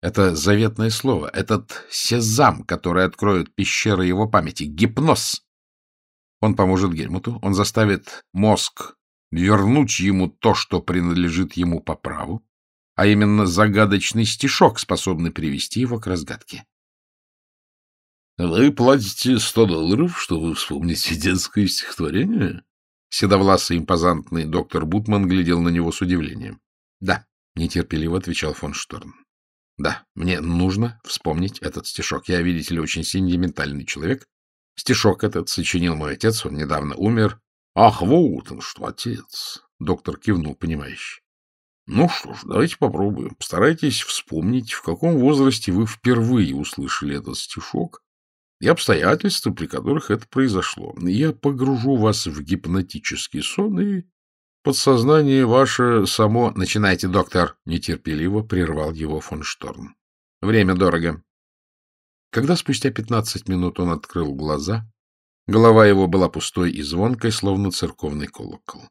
[SPEAKER 1] Это заветное слово, этот сезам, который откроет пещеры его памяти. Гипноз! Он поможет Гельмуту, он заставит мозг вернуть ему то, что принадлежит ему по праву, а именно загадочный стишок, способный привести его к разгадке.
[SPEAKER 2] Вы платите сто долларов, чтобы вспомнить детское стихотворение?
[SPEAKER 1] Седовласый импозантный доктор Бутман глядел на него с удивлением. — Да, — нетерпеливо отвечал фон Шторн. — Да, мне нужно вспомнить этот стишок. Я, видите ли, очень сентиментальный человек. Стишок этот сочинил мой отец, он недавно умер.
[SPEAKER 2] — Ах, вот он что, отец! — доктор кивнул, понимающе. — Ну что ж, давайте попробуем. Постарайтесь вспомнить, в каком возрасте вы впервые услышали этот стишок и обстоятельства, при которых это произошло. Я погружу вас в гипнотический сон, и подсознание ваше само...
[SPEAKER 1] — Начинайте, доктор! — нетерпеливо прервал его фон Шторм. — Время дорого. Когда спустя пятнадцать минут он открыл глаза, голова его была пустой и звонкой, словно церковный колокол.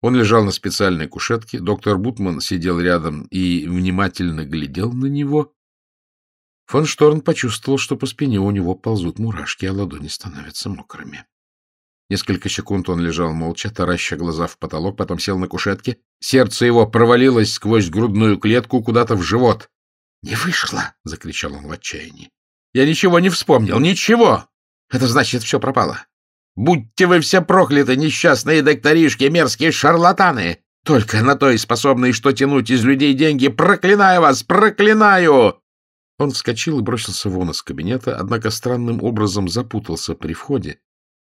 [SPEAKER 1] Он лежал на специальной кушетке, доктор Бутман сидел рядом и внимательно глядел на него, Фон Шторн почувствовал, что по спине у него ползут мурашки, а ладони становятся мокрыми. Несколько секунд он лежал молча, тараща глаза в потолок, потом сел на кушетке. Сердце его провалилось сквозь грудную клетку куда-то в живот. — Не вышло! — закричал он в отчаянии. — Я ничего не вспомнил, ничего! Это значит, все пропало. Будьте вы все прокляты, несчастные докторишки, мерзкие шарлатаны! Только на то и способные, что тянуть из людей деньги. Проклинаю вас, проклинаю! Он вскочил и бросился вон из кабинета, однако странным образом запутался при входе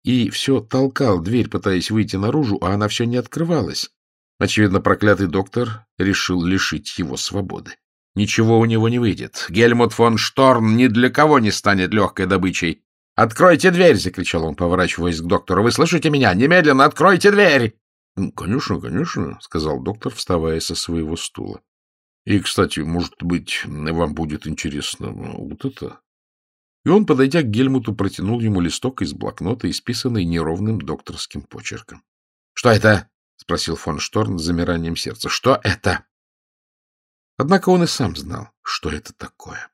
[SPEAKER 1] и все толкал дверь, пытаясь выйти наружу, а она все не открывалась. Очевидно, проклятый доктор решил лишить его свободы. Ничего у него не выйдет. Гельмут фон Шторн ни для кого не станет легкой добычей. «Откройте дверь!» — закричал он, поворачиваясь к доктору. «Вы слышите меня? Немедленно откройте дверь!»
[SPEAKER 2] «Конечно, конечно», — сказал доктор, вставая со своего стула. И, кстати, может быть, вам будет интересно вот это. И он, подойдя к Гельмуту, протянул ему листок из блокнота, исписанный неровным докторским почерком.
[SPEAKER 1] — Что это? — спросил фон Шторн с замиранием сердца. — Что это? Однако он и сам знал, что это такое.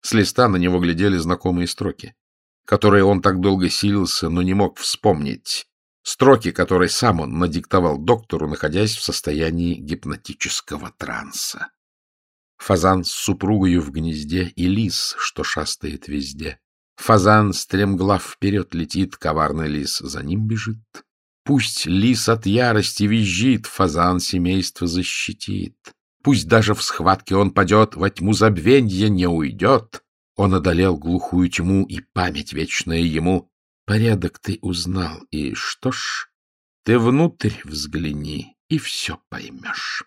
[SPEAKER 1] С листа на него глядели знакомые строки, которые он так долго силился, но не мог вспомнить, Строки, которые сам он надиктовал доктору, находясь в состоянии гипнотического транса. Фазан с супругою в гнезде и лис, что шастает везде. Фазан стремглав вперед летит, коварный лис за ним бежит. Пусть лис от ярости визжит, фазан семейство защитит. Пусть даже в схватке он падет, во тьму забвенья не уйдет. Он одолел глухую тьму, и память вечная ему Порядок ты узнал, и что ж, ты внутрь взгляни, и все поймешь.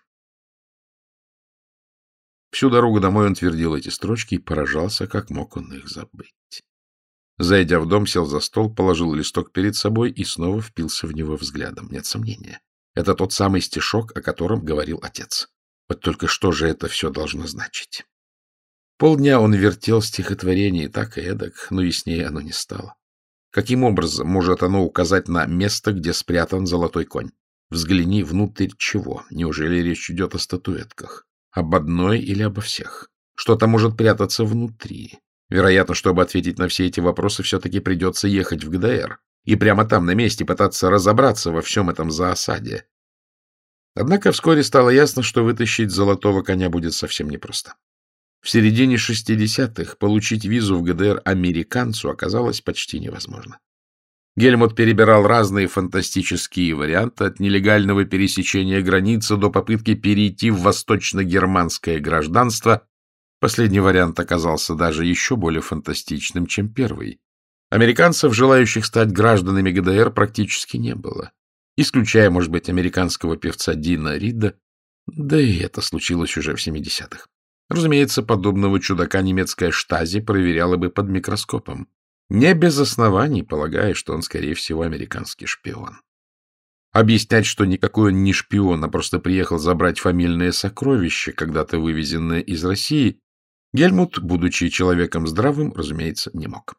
[SPEAKER 1] Всю дорогу домой он твердил эти строчки и поражался, как мог он их забыть. Зайдя в дом, сел за стол, положил листок перед собой и снова впился в него взглядом. Нет сомнения. Это тот самый стишок, о котором говорил отец. Вот только что же это все должно значить? Полдня он вертел стихотворение так и эдак, но яснее оно не стало. Каким образом может оно указать на место, где спрятан золотой конь? Взгляни внутрь чего. Неужели речь идет о статуэтках? Об одной или обо всех? Что-то может прятаться внутри. Вероятно, чтобы ответить на все эти вопросы, все-таки придется ехать в ГДР и прямо там, на месте, пытаться разобраться во всем этом заосаде. Однако вскоре стало ясно, что вытащить золотого коня будет совсем непросто. В середине 60-х получить визу в ГДР американцу оказалось почти невозможно. Гельмут перебирал разные фантастические варианты от нелегального пересечения границы до попытки перейти в восточно-германское гражданство. Последний вариант оказался даже еще более фантастичным, чем первый. Американцев, желающих стать гражданами ГДР, практически не было, исключая, может быть, американского певца Дина Рида, да и это случилось уже в 70-х. Разумеется, подобного чудака немецкая штази проверяла бы под микроскопом, не без оснований, полагая, что он, скорее всего, американский шпион. Объяснять, что никакой он не шпион, а просто приехал забрать фамильное сокровище, когда-то вывезенное из России, Гельмут, будучи человеком здравым, разумеется, не мог.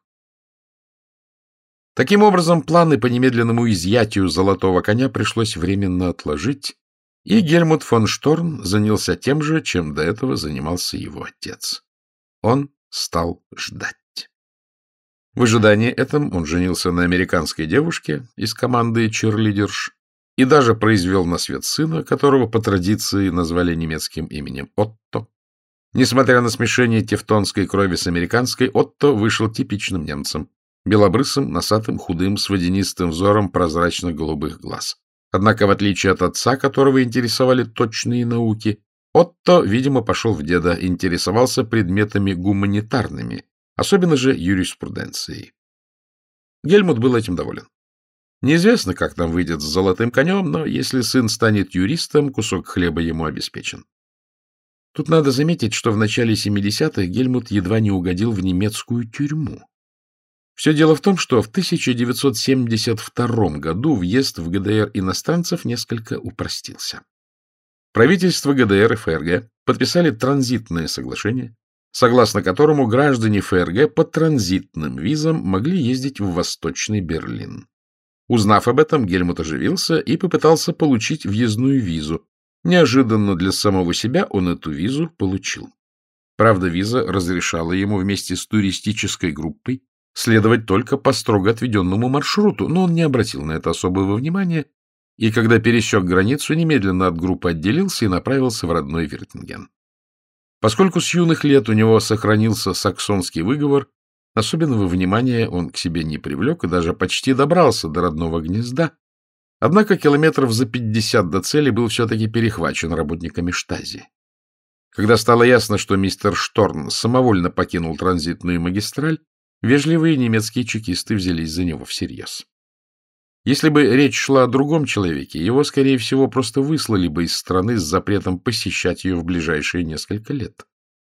[SPEAKER 1] Таким образом, планы по немедленному изъятию золотого коня пришлось временно отложить, и Гельмут фон Шторн занялся тем же, чем до этого занимался его отец. Он стал ждать. В ожидании этом он женился на американской девушке из команды «Черлидерш» и даже произвел на свет сына, которого по традиции назвали немецким именем Отто. Несмотря на смешение тевтонской крови с американской, Отто вышел типичным немцем, белобрысым, носатым, худым, с водянистым взором прозрачно-голубых глаз. Однако, в отличие от отца, которого интересовали точные науки, Отто, видимо, пошел в деда, интересовался предметами гуманитарными, особенно же юриспруденцией. Гельмут был этим доволен. Неизвестно, как там выйдет с золотым конем, но если сын станет юристом, кусок хлеба ему обеспечен. Тут надо заметить, что в начале 70-х Гельмут едва не угодил в немецкую тюрьму. Все дело в том, что в 1972 году въезд в ГДР иностранцев несколько упростился. Правительство ГДР и ФРГ подписали транзитное соглашение, согласно которому граждане ФРГ по транзитным визам могли ездить в Восточный Берлин. Узнав об этом, Гельмут оживился и попытался получить въездную визу. Неожиданно для самого себя он эту визу получил. Правда, виза разрешала ему вместе с туристической группой следовать только по строго отведенному маршруту, но он не обратил на это особого внимания, и когда пересек границу, немедленно от группы отделился и направился в родной Вертинген. Поскольку с юных лет у него сохранился саксонский выговор, особенного внимания он к себе не привлек и даже почти добрался до родного гнезда, однако километров за пятьдесят до цели был все-таки перехвачен работниками штази. Когда стало ясно, что мистер Шторн самовольно покинул транзитную магистраль, Вежливые немецкие чекисты взялись за него всерьез. Если бы речь шла о другом человеке, его, скорее всего, просто выслали бы из страны с запретом посещать ее в ближайшие несколько лет.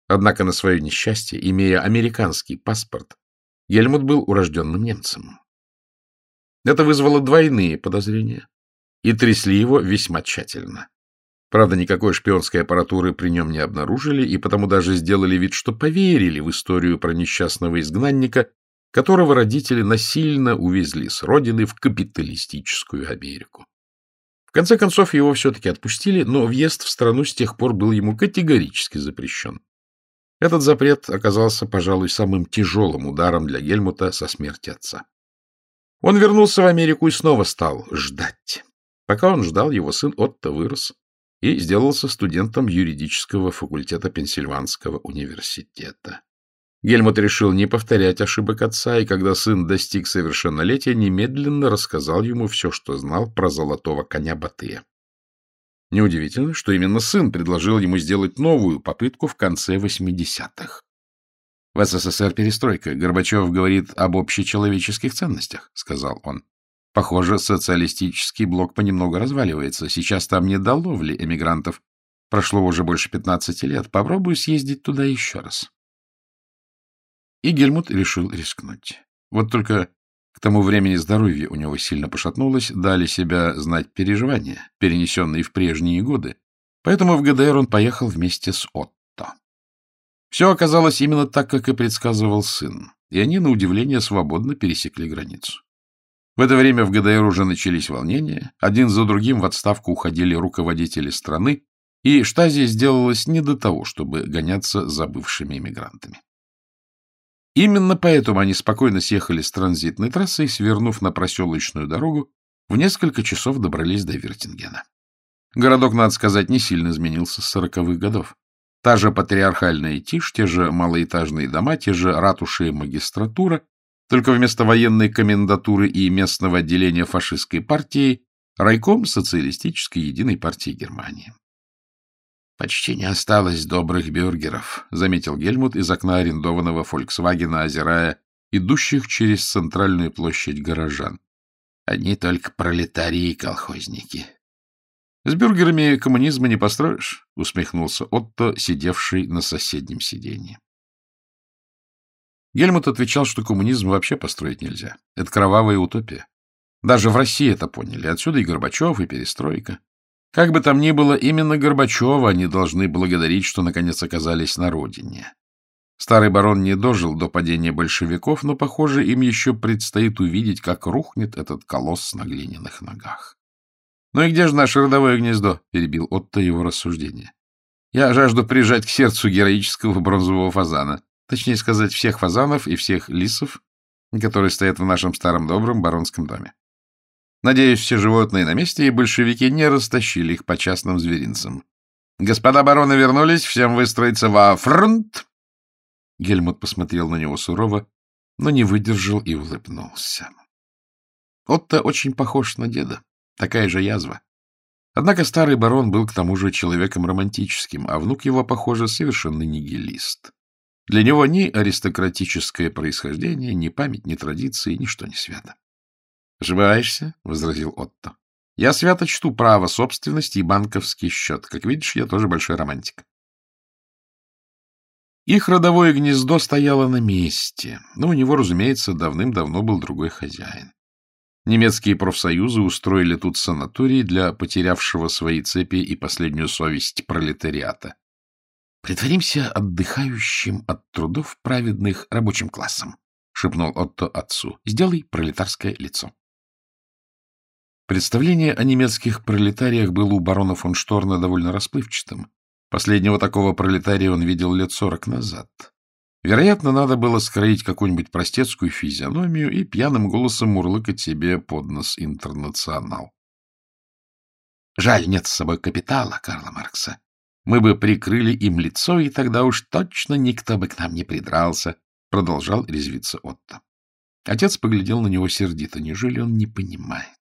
[SPEAKER 1] Однако на свое несчастье, имея американский паспорт, Гельмут был урожденным немцем. Это вызвало двойные подозрения, и трясли его весьма тщательно. Правда, никакой шпионской аппаратуры при нем не обнаружили, и потому даже сделали вид, что поверили в историю про несчастного изгнанника, которого родители насильно увезли с родины в капиталистическую Америку. В конце концов, его все-таки отпустили, но въезд в страну с тех пор был ему категорически запрещен. Этот запрет оказался, пожалуй, самым тяжелым ударом для Гельмута со смерти отца. Он вернулся в Америку и снова стал ждать. Пока он ждал, его сын Отто вырос и сделался студентом юридического факультета Пенсильванского университета. Гельмут решил не повторять ошибок отца, и когда сын достиг совершеннолетия, немедленно рассказал ему все, что знал про золотого коня Батыя. Неудивительно, что именно сын предложил ему сделать новую попытку в конце 80-х. В СССР перестройка. Горбачев говорит об общечеловеческих ценностях, сказал он. Похоже, социалистический блок понемногу разваливается. Сейчас там не до ловли эмигрантов. Прошло уже больше 15 лет. Попробую съездить туда еще раз. И Гельмут решил рискнуть. Вот только к тому времени здоровье у него сильно пошатнулось, дали себя знать переживания, перенесенные в прежние годы. Поэтому в ГДР он поехал вместе с Отто. Все оказалось именно так, как и предсказывал сын, и они, на удивление, свободно пересекли границу. В это время в ГДР уже начались волнения, один за другим в отставку уходили руководители страны, и Штази сделалось не до того, чтобы гоняться за бывшими иммигрантами. Именно поэтому они спокойно съехали с транзитной трассы и, свернув на проселочную дорогу, в несколько часов добрались до Вертингена. Городок, надо сказать, не сильно изменился с сороковых годов. Та же патриархальная тишь, те же малоэтажные дома, те же ратуши и магистратура, только вместо военной комендатуры и местного отделения фашистской партии райком социалистической единой партии Германии. «Почти не осталось добрых бюргеров», — заметил Гельмут из окна арендованного «Фольксвагена», озирая идущих через центральную площадь горожан. Одни только пролетарии и колхозники. — С бюргерами коммунизма не построишь, — усмехнулся Отто, сидевший на соседнем сиденье. Гельмут отвечал, что коммунизм вообще построить нельзя. Это кровавая утопия. Даже в России это поняли. Отсюда и Горбачев, и перестройка. Как бы там ни было, именно Горбачева они должны благодарить, что наконец оказались на родине. Старый барон не дожил до падения большевиков, но, похоже, им еще предстоит увидеть, как рухнет этот колосс на глиняных ногах. — Ну и где же наше родовое гнездо? — перебил Отто его рассуждение. — Я жажду прижать к сердцу героического бронзового фазана. Точнее сказать, всех фазанов и всех лисов, которые стоят в нашем старом добром баронском доме. Надеюсь, все животные на месте, и большевики не растащили их по частным зверинцам. Господа бароны вернулись, всем выстроиться во фронт. Гельмут посмотрел на него сурово, но не выдержал и улыбнулся. Отто очень похож на деда, такая же язва. Однако старый барон был к тому же человеком романтическим, а внук его, похоже, совершенно нигилист. Для него ни аристократическое происхождение, ни память, ни традиции, ничто не свято. — Ошибаешься, — возразил Отто. — Я свято чту право собственности и банковский счет. Как видишь, я тоже большой романтик. Их родовое гнездо стояло на месте, но у него, разумеется, давным-давно был другой хозяин. Немецкие профсоюзы устроили тут санаторий для потерявшего свои цепи и последнюю совесть пролетариата. Притворимся отдыхающим от трудов праведных рабочим классом, — шепнул Отто отцу. — Сделай пролетарское лицо. Представление о немецких пролетариях было у барона фон Шторна довольно расплывчатым. Последнего такого пролетария он видел лет сорок назад. Вероятно, надо было скроить какую-нибудь простецкую физиономию и пьяным голосом мурлыкать себе под нос интернационал. Жаль, нет с собой капитала Карла Маркса. Мы бы прикрыли им лицо, и тогда уж точно никто бы к нам не придрался, — продолжал резвиться Отто. Отец поглядел на него сердито. Неужели он не понимает?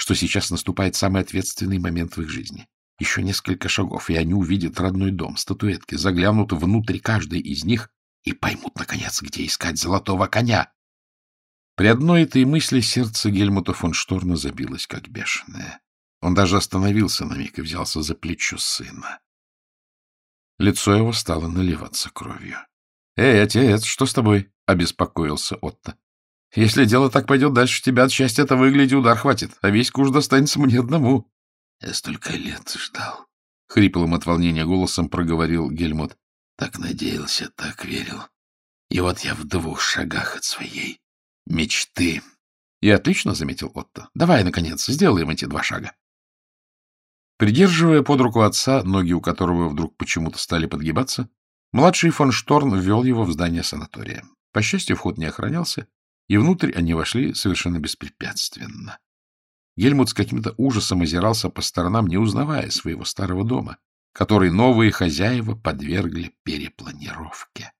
[SPEAKER 1] что сейчас наступает самый ответственный момент в их жизни. Еще несколько шагов, и они увидят родной дом, статуэтки, заглянут внутрь каждой из них и поймут, наконец, где искать золотого коня. При одной этой мысли сердце Гельмута фон Шторна забилось, как бешеное. Он даже остановился на миг и взялся за плечо сына. Лицо его стало наливаться кровью. — Эй, отец, что с тобой? — обеспокоился Отто. Если дело так пойдет дальше, тебя от счастья это выгляди удар хватит, а весь куш достанется мне одному. — Я столько лет ждал, — хриплым от волнения голосом проговорил Гельмут. — Так надеялся, так верил. И вот я в двух шагах от своей мечты. — И отлично, — заметил Отто. — Давай, наконец, сделаем эти два шага. Придерживая под руку отца, ноги у которого вдруг почему-то стали подгибаться, младший фон Шторн ввел его в здание санатория. По счастью, вход не охранялся, и внутрь они вошли совершенно беспрепятственно. Гельмут с каким-то ужасом озирался по сторонам, не узнавая своего старого дома, который новые хозяева подвергли перепланировке.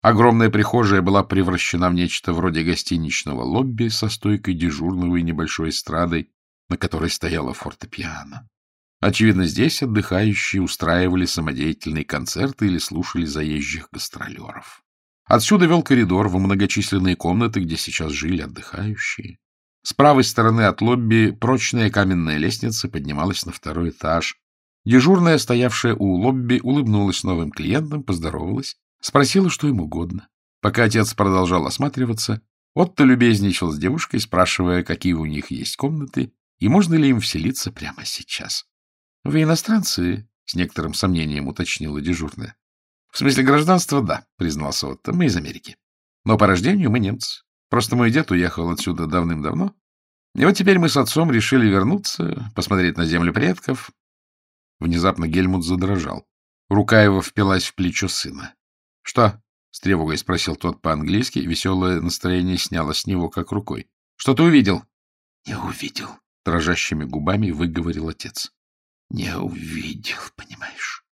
[SPEAKER 1] Огромная прихожая была превращена в нечто вроде гостиничного лобби со стойкой дежурного и небольшой эстрадой, на которой стояла фортепиано. Очевидно, здесь отдыхающие устраивали самодеятельные концерты или слушали заезжих гастролеров. Отсюда вел коридор в многочисленные комнаты, где сейчас жили отдыхающие. С правой стороны от лобби прочная каменная лестница поднималась на второй этаж. Дежурная, стоявшая у лобби, улыбнулась новым клиентам, поздоровалась, спросила, что им угодно. Пока отец продолжал осматриваться, Отто любезничал с девушкой, спрашивая, какие у них есть комнаты и можно ли им вселиться прямо сейчас. — Вы иностранцы? — с некоторым сомнением уточнила дежурная. — В смысле гражданства, да, — признался Отто. — Мы из Америки. Но по рождению мы немцы. Просто мой дед уехал отсюда давным-давно. И вот теперь мы с отцом решили вернуться, посмотреть на землю предков. Внезапно Гельмут задрожал. Рука его впилась в плечо сына. — Что? — с тревогой спросил тот по-английски. Веселое настроение сняло с него как рукой. — Что ты увидел? — Не увидел, — дрожащими губами выговорил отец. — Не увидел, понимаешь.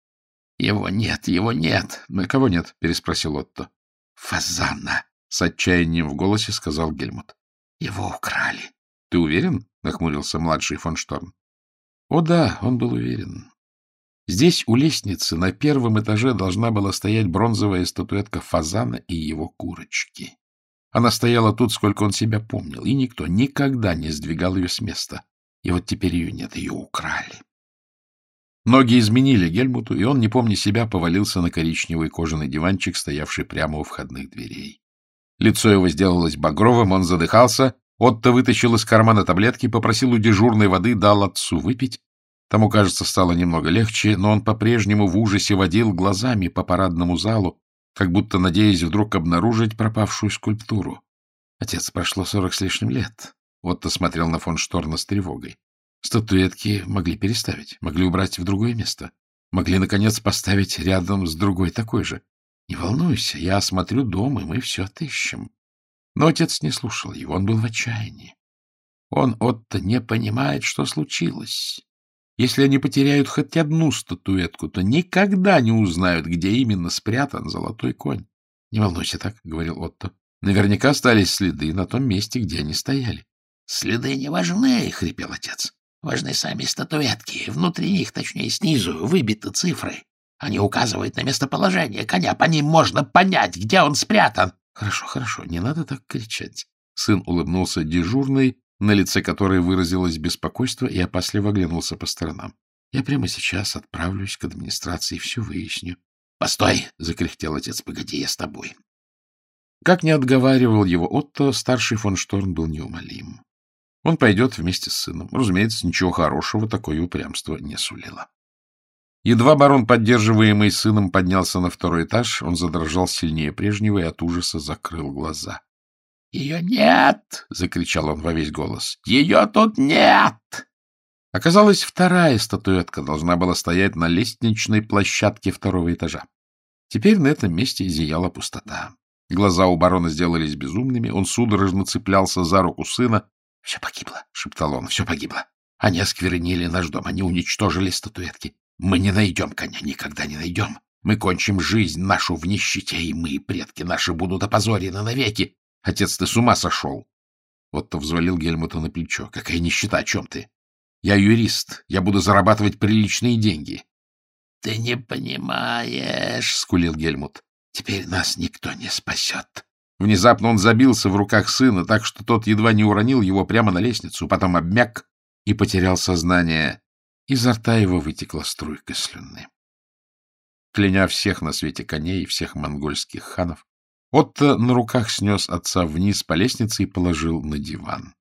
[SPEAKER 1] Его нет, его нет. Кого нет? переспросил Отто. Фазана, с отчаянием в голосе сказал Гельмут. Его украли. Ты уверен? нахмурился младший фон Шторм. О да, он был уверен. Здесь у лестницы на первом этаже должна была стоять бронзовая статуэтка фазана и его курочки. Она стояла тут, сколько он себя помнил, и никто никогда не сдвигал ее с места. И вот теперь ее нет, ее украли. Ноги изменили Гельмуту, и он, не помня себя, повалился на коричневый кожаный диванчик, стоявший прямо у входных дверей. Лицо его сделалось багровым, он задыхался. Отто вытащил из кармана таблетки, попросил у дежурной воды, дал отцу выпить. Тому, кажется, стало немного легче, но он по-прежнему в ужасе водил глазами по парадному залу, как будто надеясь вдруг обнаружить пропавшую скульптуру. Отец, прошло сорок с лишним лет. Отто смотрел на фон Шторна с тревогой. Статуэтки могли переставить, могли убрать в другое место, могли, наконец, поставить рядом с другой такой же. Не волнуйся, я осмотрю дом, и мы все отыщем. Но отец не слушал его, он был в отчаянии. Он, Отто, не понимает, что случилось. Если они потеряют хоть одну статуэтку, то никогда не узнают, где именно спрятан золотой конь. — Не волнуйся так, — говорил Отто. — Наверняка остались следы на том месте, где они стояли. — Следы не важны, — хрипел отец. Важны сами статуэтки. Внутри них, точнее снизу, выбиты цифры. Они указывают на местоположение коня. По ним можно понять, где он спрятан. Хорошо, хорошо, не надо так кричать. Сын улыбнулся дежурной, на лице которой выразилось беспокойство, и опасливо оглянулся по сторонам. Я прямо сейчас отправлюсь к администрации и все выясню. — Постой! — закряхтел отец. — Погоди, я с тобой. Как не отговаривал его Отто, старший фон Шторн был неумолим. Он пойдет вместе с сыном. Разумеется, ничего хорошего такое упрямство не сулило. Едва барон, поддерживаемый сыном, поднялся на второй этаж, он задрожал сильнее прежнего и от ужаса закрыл глаза. — Ее нет! — закричал он во весь голос. — Ее тут нет! Оказалось, вторая статуэтка должна была стоять на лестничной площадке второго этажа. Теперь на этом месте зияла пустота. Глаза у барона сделались безумными, он судорожно цеплялся за руку сына, — Все погибло, — шептал он, — все погибло. Они осквернили наш дом, они уничтожили статуэтки. Мы не найдем коня, никогда не найдем. Мы кончим жизнь нашу в нищете, и мы, предки наши, будут опозорены навеки. Отец, ты с ума сошел? Вот-то взвалил Гельмута на плечо. Какая нищета, о чем ты? Я юрист, я буду зарабатывать приличные деньги. — Ты не понимаешь, — скулил Гельмут. — Теперь нас никто не спасет. Внезапно он забился в руках сына, так что тот едва не уронил его прямо на лестницу, потом обмяк и потерял сознание. Изо рта его вытекла струйка слюны. Кляня всех на свете коней и всех монгольских ханов, Отто на руках снес отца вниз по лестнице и положил на диван.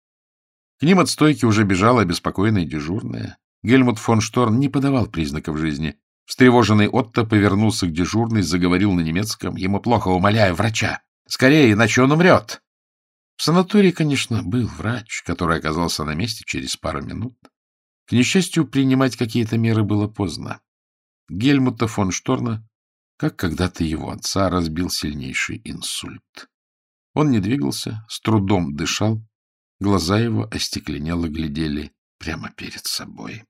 [SPEAKER 1] К ним от стойки уже бежала обеспокоенная дежурная. Гельмут фон Шторн не подавал признаков жизни. Встревоженный Отто повернулся к дежурной, заговорил на немецком. Ему плохо, умоляю, врача. Скорее, иначе он умрет. В санатории, конечно, был врач, который оказался на месте через пару минут. К несчастью, принимать какие-то меры было поздно. Гельмута фон Шторна, как когда-то его отца, разбил сильнейший инсульт. Он не двигался, с трудом дышал, глаза его остекленело глядели прямо перед собой.